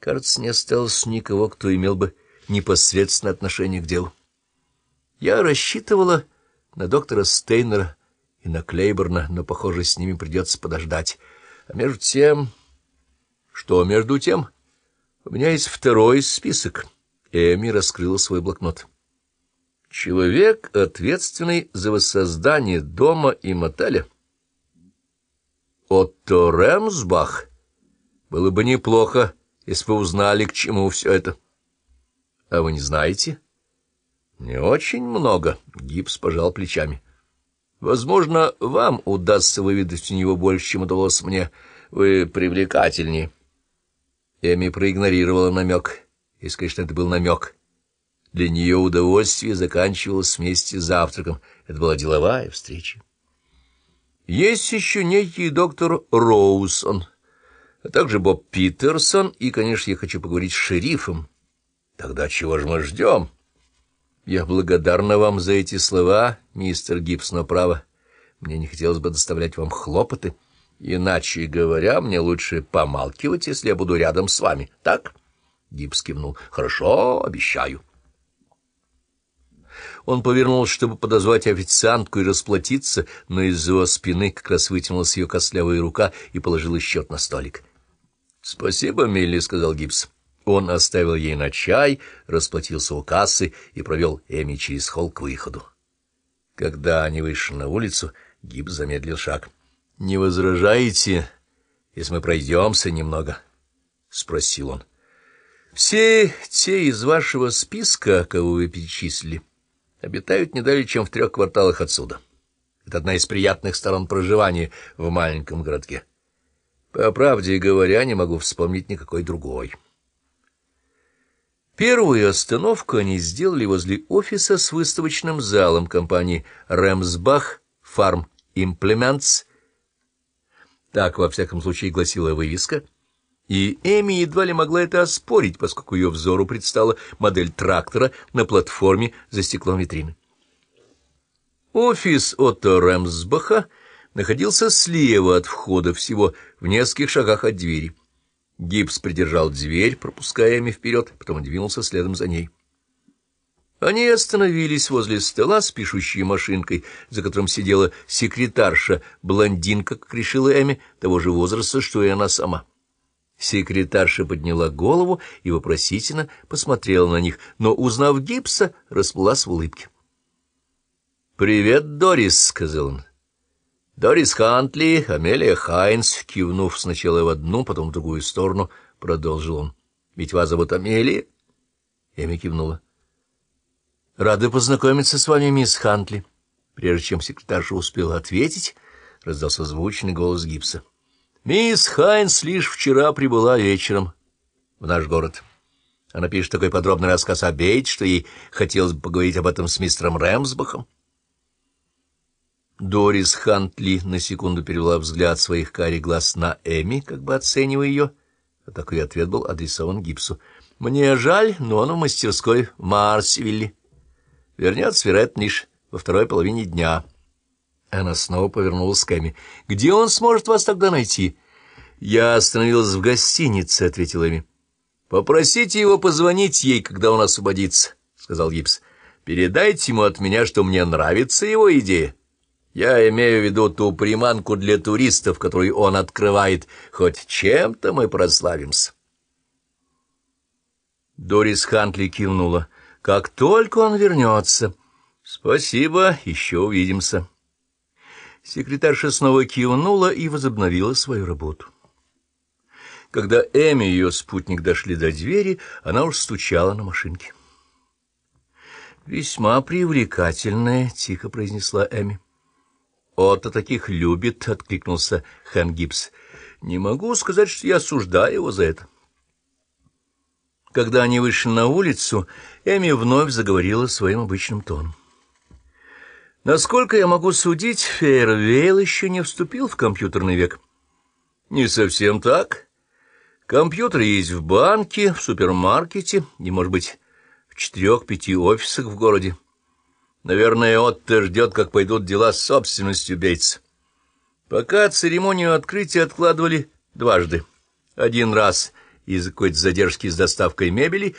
Кажется, не осталось никого, кто имел бы непосредственное отношение к делу. Я рассчитывала на доктора Стейнера и на Клейборна, но, похоже, с ними придется подождать. А между тем... Что между тем? У меня есть второй список. Эми раскрыла свой блокнот. Человек, ответственный за воссоздание дома и мотеля. Отто Рэмсбах. Было бы неплохо, если бы узнали, к чему все это. А вы не знаете? Не очень много. Гипс пожал плечами. Возможно, вам удастся выведать у него больше, чем удалось мне. Вы привлекательнее. Эми проигнорировала намек, если, конечно, это был намек. Для нее удовольствие заканчивалось вместе с завтраком. Это была деловая встреча. Есть еще некий доктор Роусон, а также Боб Питерсон, и, конечно, я хочу поговорить с шерифом. Тогда чего же мы ждем? Я благодарна вам за эти слова, мистер Гибс, но право. Мне не хотелось бы доставлять вам хлопоты. Иначе говоря, мне лучше помалкивать, если я буду рядом с вами. Так? Гибс кивнул. Хорошо, обещаю. Он повернулся, чтобы подозвать официантку и расплатиться, но из-за его спины как раз вытянулась ее костлявая рука и положила счет на столик. — Спасибо, Милли, — сказал Гибс. Он оставил ей на чай, расплатился у кассы и провел Эми через холл к выходу. Когда они вышли на улицу, Гибс замедлил шаг. — Не возражаете, если мы пройдемся немного? — спросил он. — Все те из вашего списка, кого вы перечислили, — обитают не далее, чем в трех кварталах отсюда. Это одна из приятных сторон проживания в маленьком городке. По правде говоря, не могу вспомнить никакой другой. Первую остановку они сделали возле офиса с выставочным залом компании «Рэмсбах Фарм Имплементс». Так, во всяком случае, гласила вывеска — и Эми едва ли могла это оспорить, поскольку ее взору предстала модель трактора на платформе за стеклом витрины. Офис Отто Рэмсбаха находился слева от входа, всего в нескольких шагах от двери. Гипс придержал дверь, пропуская Эми вперед, потом двинулся следом за ней. Они остановились возле стола с пишущей машинкой, за которым сидела секретарша, блондинка, как решила Эми, того же возраста, что и она сама. Секретарша подняла голову и вопросительно посмотрела на них, но, узнав гипса, расплылась в улыбке. «Привет, Дорис», — сказал он. «Дорис Хантли, Амелия Хайнс», кивнув сначала в одну, потом в другую сторону, продолжил он. «Ведь вас зовут Амелия?» Эми кивнула. «Рада познакомиться с вами, мисс Хантли». Прежде чем секретарша успела ответить, раздался звучный голос гипса. Мисс Хайнс лишь вчера прибыла вечером в наш город. Она пишет такой подробный рассказ о Бейт, что ей хотелось бы поговорить об этом с мистером Рэмсбахом. Дорис Хантли на секунду перевела взгляд своих карий глаз на Эми, как бы оценивая ее, а такой ответ был адресован Гипсу. «Мне жаль, но он в мастерской в Марсивилле. Вернется, вероятно, лишь во второй половине дня». Она снова повернулась к Эми. «Где он сможет вас тогда найти?» «Я остановилась в гостинице», — ответила Эми. «Попросите его позвонить ей, когда он освободится», — сказал Гипс. «Передайте ему от меня, что мне нравится его идея. Я имею в виду ту приманку для туристов, которую он открывает. Хоть чем-то мы прославимся». Дорис Хантли кивнула. «Как только он вернется...» «Спасибо, еще увидимся». Секретарша снова кивнула и возобновила свою работу. Когда Эми и ее спутник дошли до двери, она уж стучала на машинке. «Весьма привлекательная», — тихо произнесла Эми. «Отто таких любит», — откликнулся Хэн Гибс. «Не могу сказать, что я осуждаю его за это». Когда они вышли на улицу, Эми вновь заговорила своим обычным тоном. Насколько я могу судить, Фейервейл еще не вступил в компьютерный век. Не совсем так. Компьютеры есть в банке, в супермаркете и, может быть, в четырех-пяти офисах в городе. Наверное, Отто ждет, как пойдут дела с собственностью Бейтс. Пока церемонию открытия откладывали дважды. Один раз из-за какой-то задержки с доставкой мебели